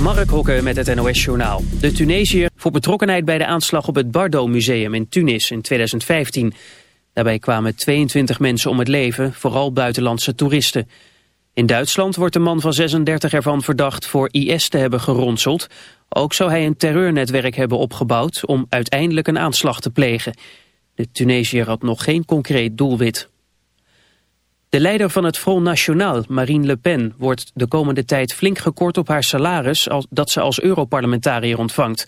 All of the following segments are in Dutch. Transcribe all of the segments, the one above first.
Mark Hokke met het NOS Journaal. De Tunesiër voor betrokkenheid bij de aanslag op het Bardo Museum in Tunis in 2015. Daarbij kwamen 22 mensen om het leven, vooral buitenlandse toeristen. In Duitsland wordt de man van 36 ervan verdacht voor IS te hebben geronseld. Ook zou hij een terreurnetwerk hebben opgebouwd om uiteindelijk een aanslag te plegen. De Tunesiër had nog geen concreet doelwit. De leider van het Front National, Marine Le Pen, wordt de komende tijd flink gekort op haar salaris als, dat ze als Europarlementariër ontvangt.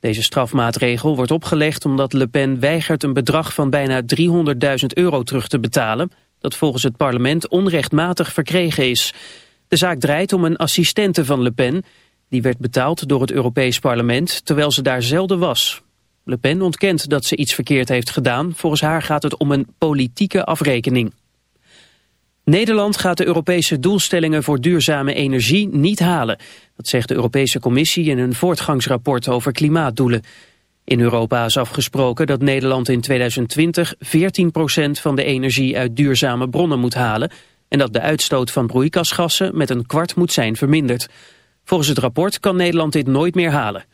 Deze strafmaatregel wordt opgelegd omdat Le Pen weigert een bedrag van bijna 300.000 euro terug te betalen, dat volgens het parlement onrechtmatig verkregen is. De zaak draait om een assistente van Le Pen, die werd betaald door het Europees Parlement, terwijl ze daar zelden was. Le Pen ontkent dat ze iets verkeerd heeft gedaan, volgens haar gaat het om een politieke afrekening. Nederland gaat de Europese doelstellingen voor duurzame energie niet halen. Dat zegt de Europese Commissie in een voortgangsrapport over klimaatdoelen. In Europa is afgesproken dat Nederland in 2020 14% van de energie uit duurzame bronnen moet halen... en dat de uitstoot van broeikasgassen met een kwart moet zijn verminderd. Volgens het rapport kan Nederland dit nooit meer halen.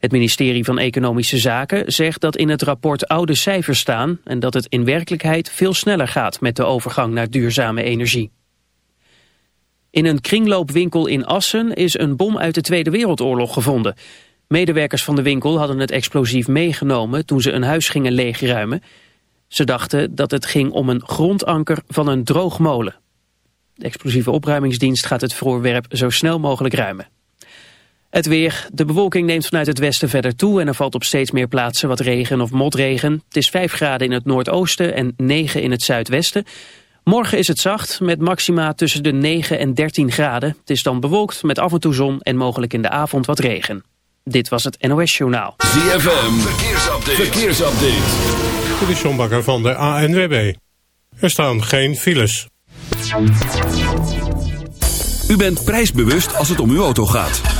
Het ministerie van Economische Zaken zegt dat in het rapport oude cijfers staan... en dat het in werkelijkheid veel sneller gaat met de overgang naar duurzame energie. In een kringloopwinkel in Assen is een bom uit de Tweede Wereldoorlog gevonden. Medewerkers van de winkel hadden het explosief meegenomen toen ze een huis gingen leegruimen. Ze dachten dat het ging om een grondanker van een droogmolen. De explosieve opruimingsdienst gaat het voorwerp zo snel mogelijk ruimen. Het weer. De bewolking neemt vanuit het westen verder toe en er valt op steeds meer plaatsen wat regen of motregen. Het is 5 graden in het noordoosten en 9 in het zuidwesten. Morgen is het zacht met maxima tussen de 9 en 13 graden. Het is dan bewolkt met af en toe zon en mogelijk in de avond wat regen. Dit was het NOS Journaal. ZFM. Verkeersupdate. Verkeersupdate. Dit is John Bakker van de ANWB. Er staan geen files. U bent prijsbewust als het om uw auto gaat.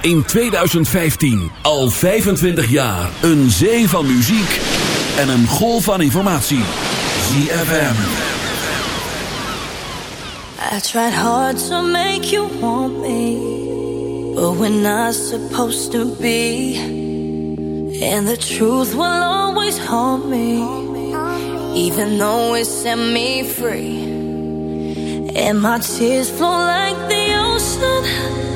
In 2015 al 25 jaar een zee van muziek en een golf van informatie. ZFM. I tried hard to make you want me, but we're not supposed to be. And the truth will always haunt me, even though it set me free. And my tears flow like the ocean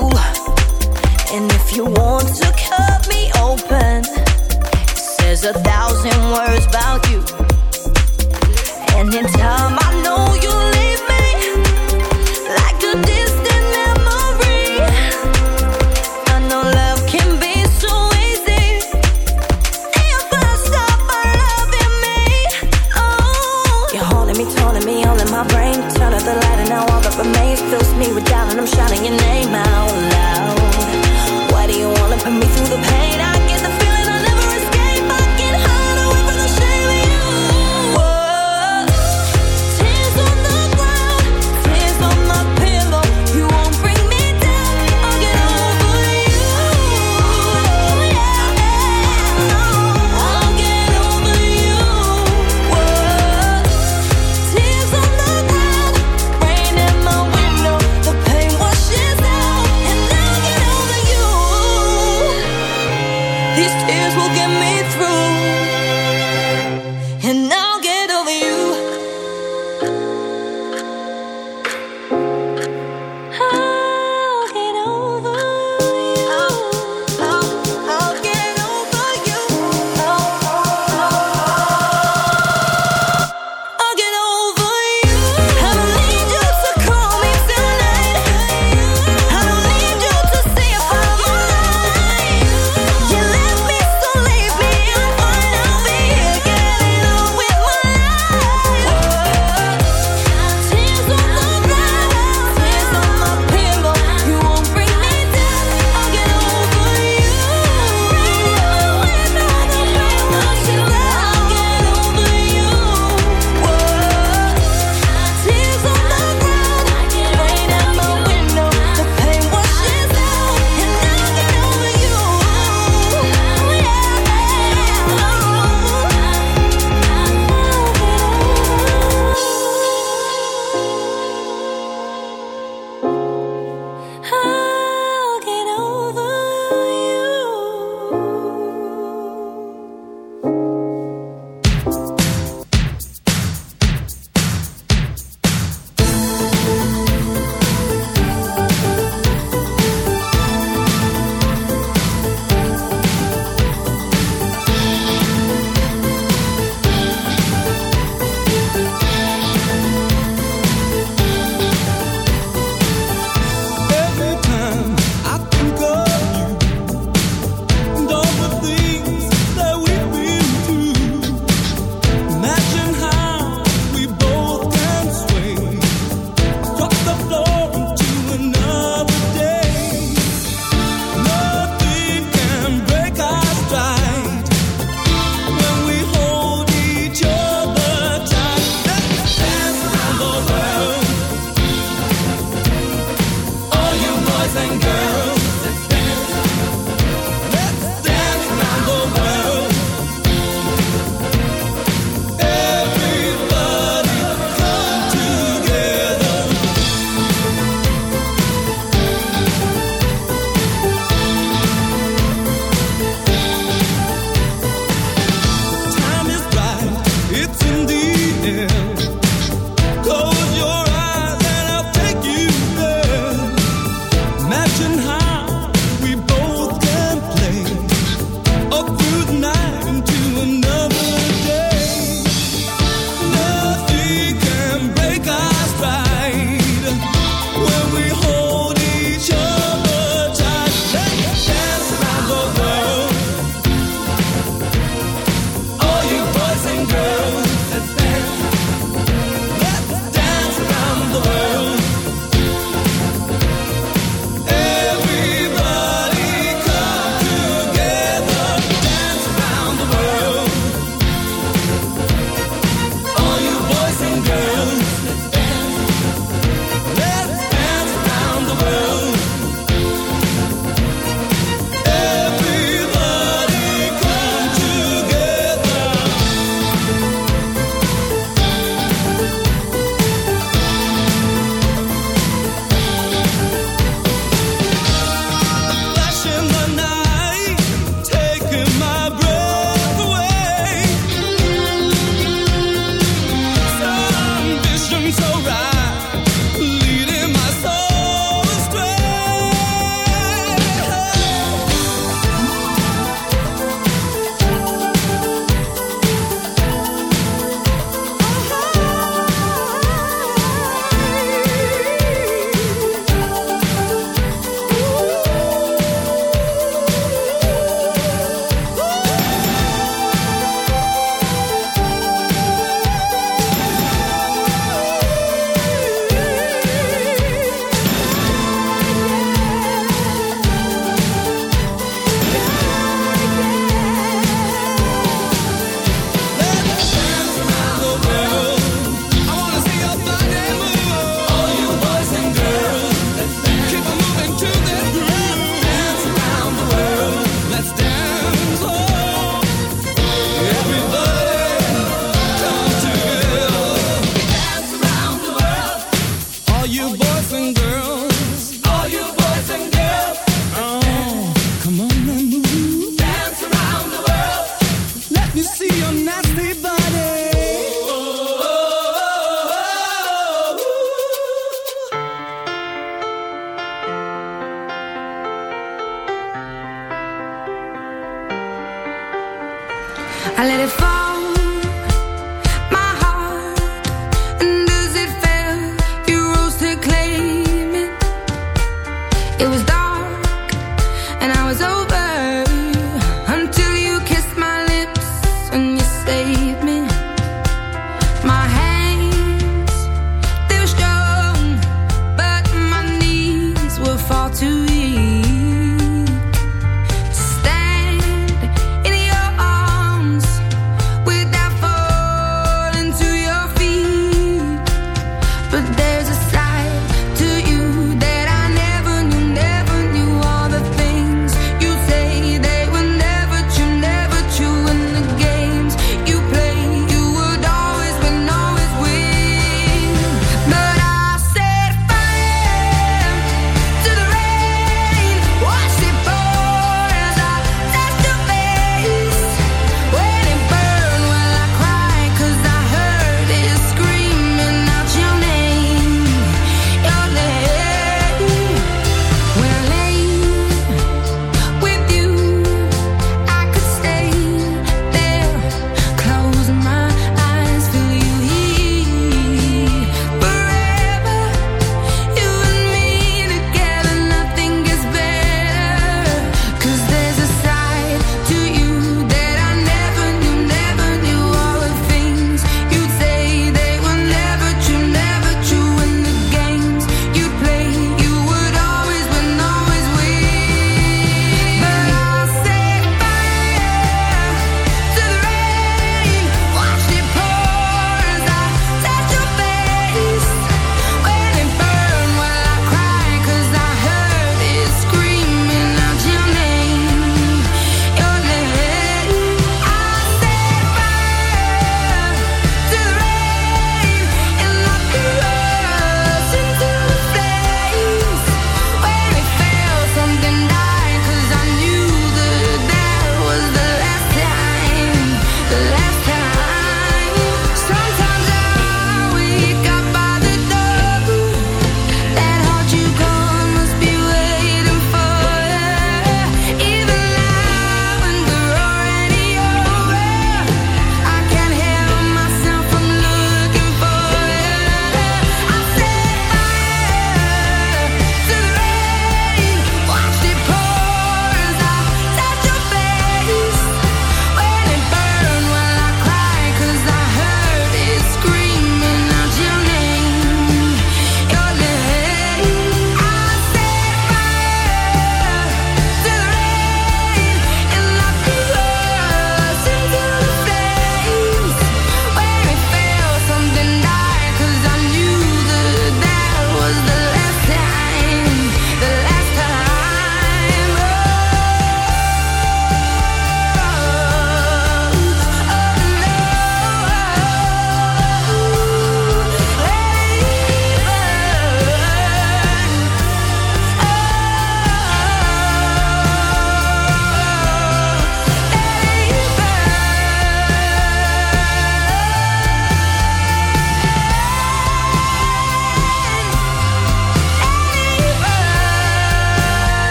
And if you want to cut me open, it says a thousand words about you. And in time, I know you'll leave me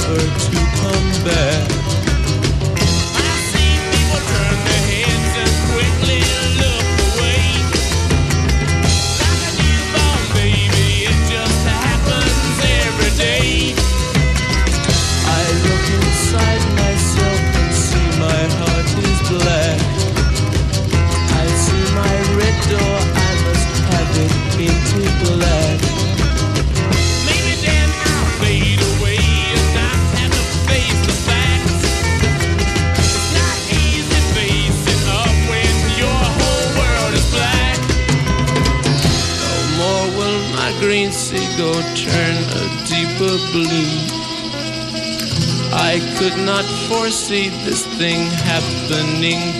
never to come back. morning.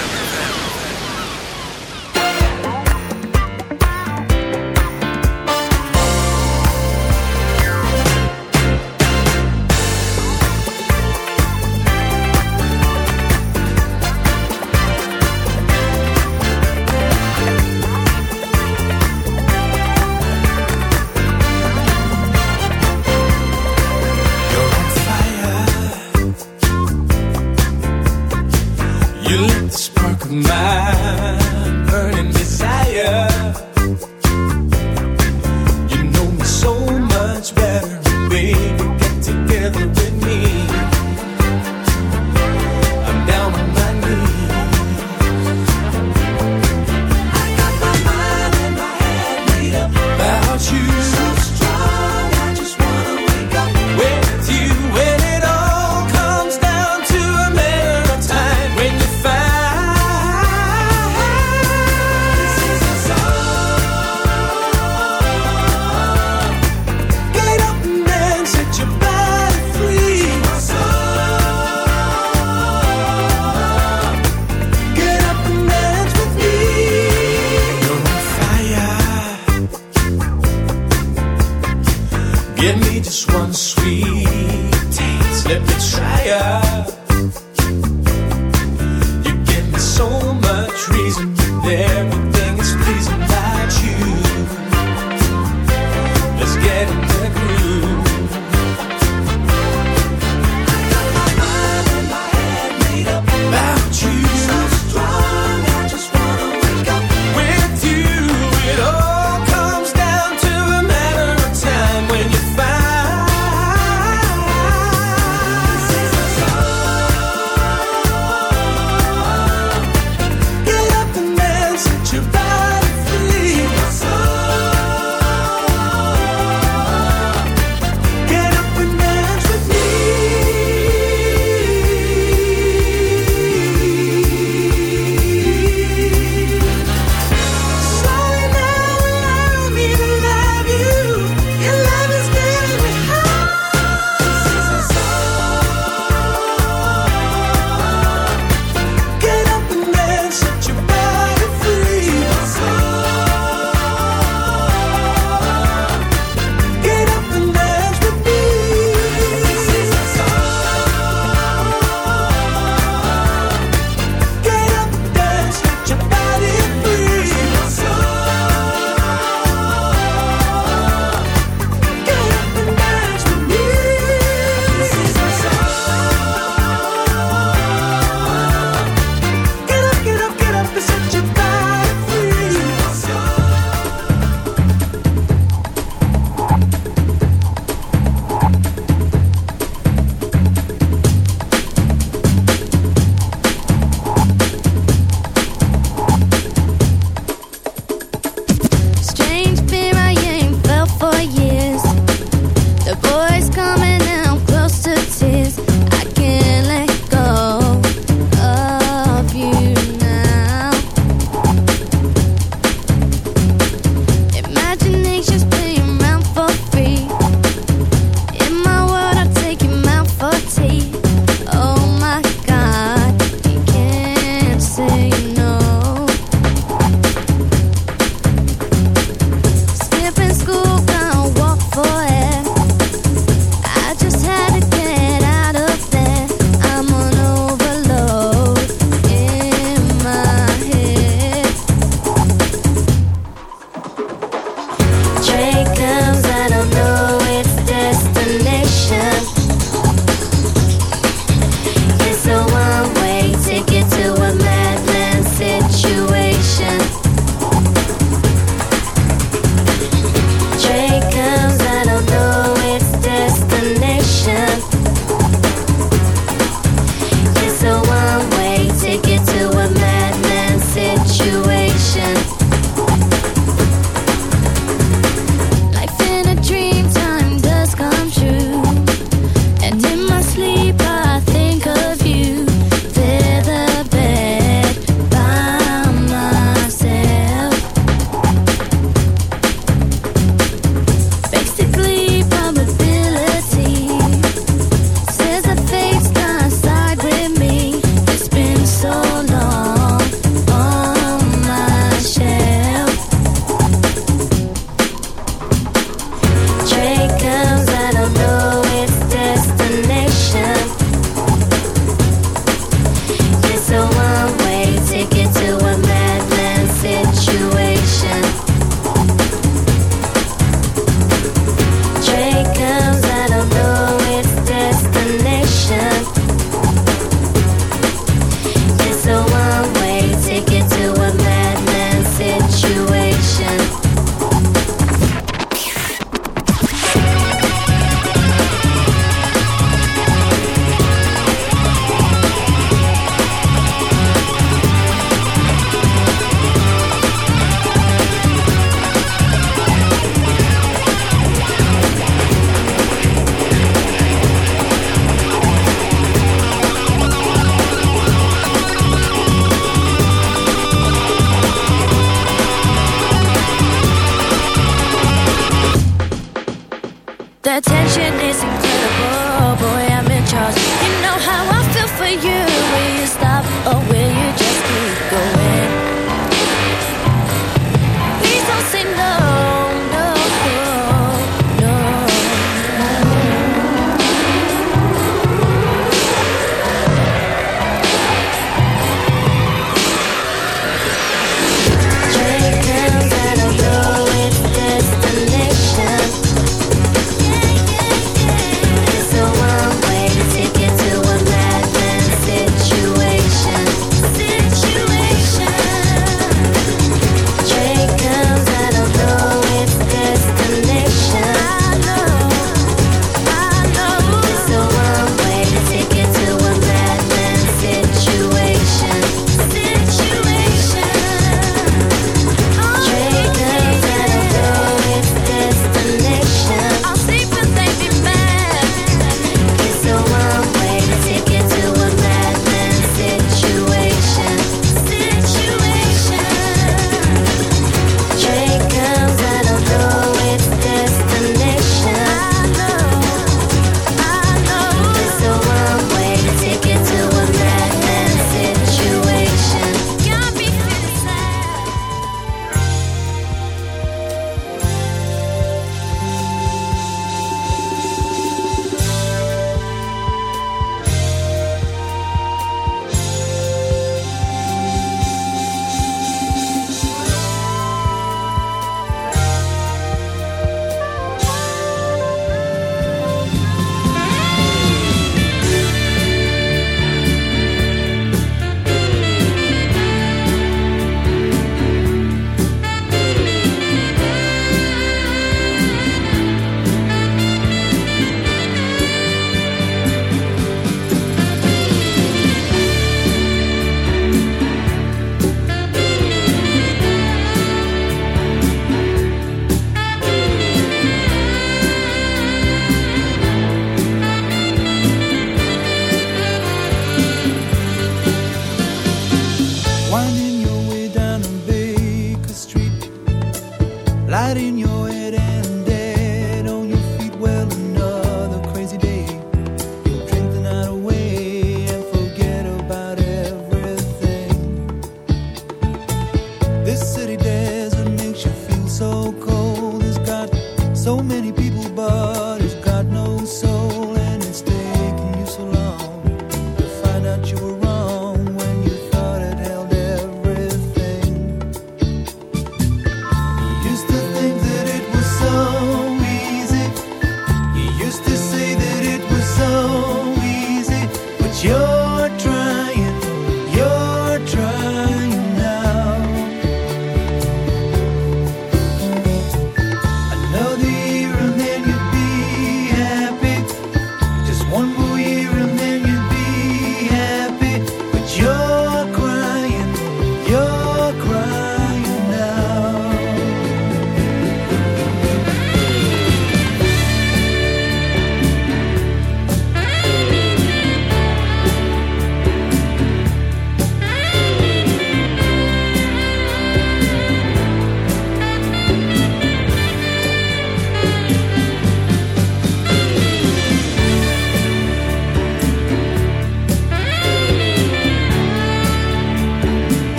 emotions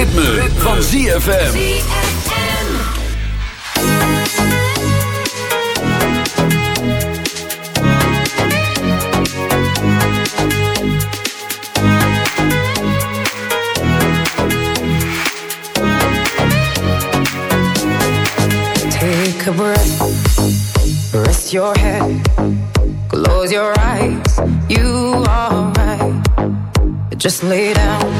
ritme, ritme. van ZFM. Take a breath, rest your head, close your eyes, you are right. Just lay down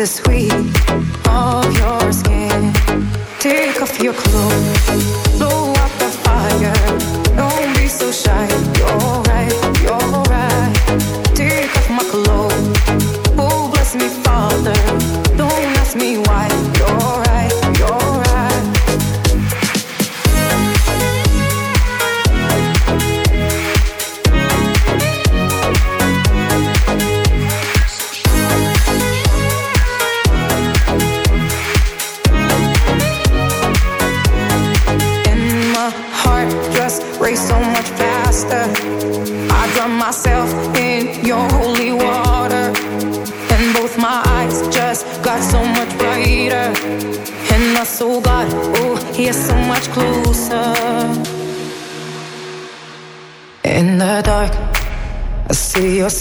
the sweet.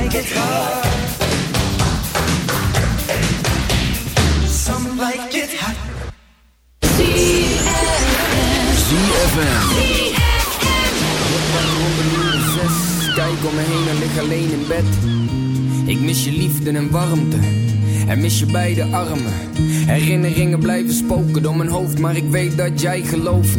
Like it hot. Some like it hot. ZFM. Kijk om me heen en lig alleen in bed. Ik mis je liefde en warmte. En mis je beide armen. Herinneringen blijven spoken door mijn hoofd, maar ik weet dat jij gelooft.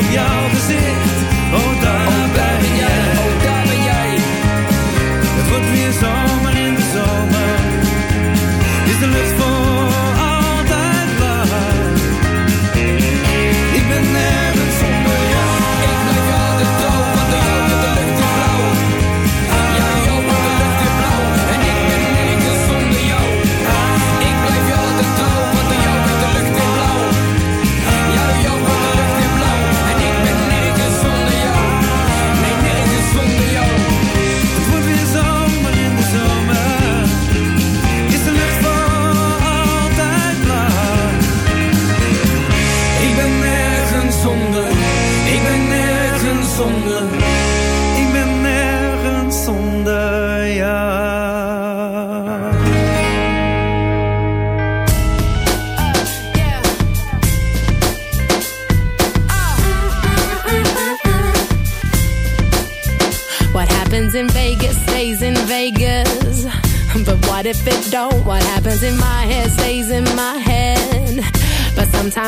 op jouw gezicht.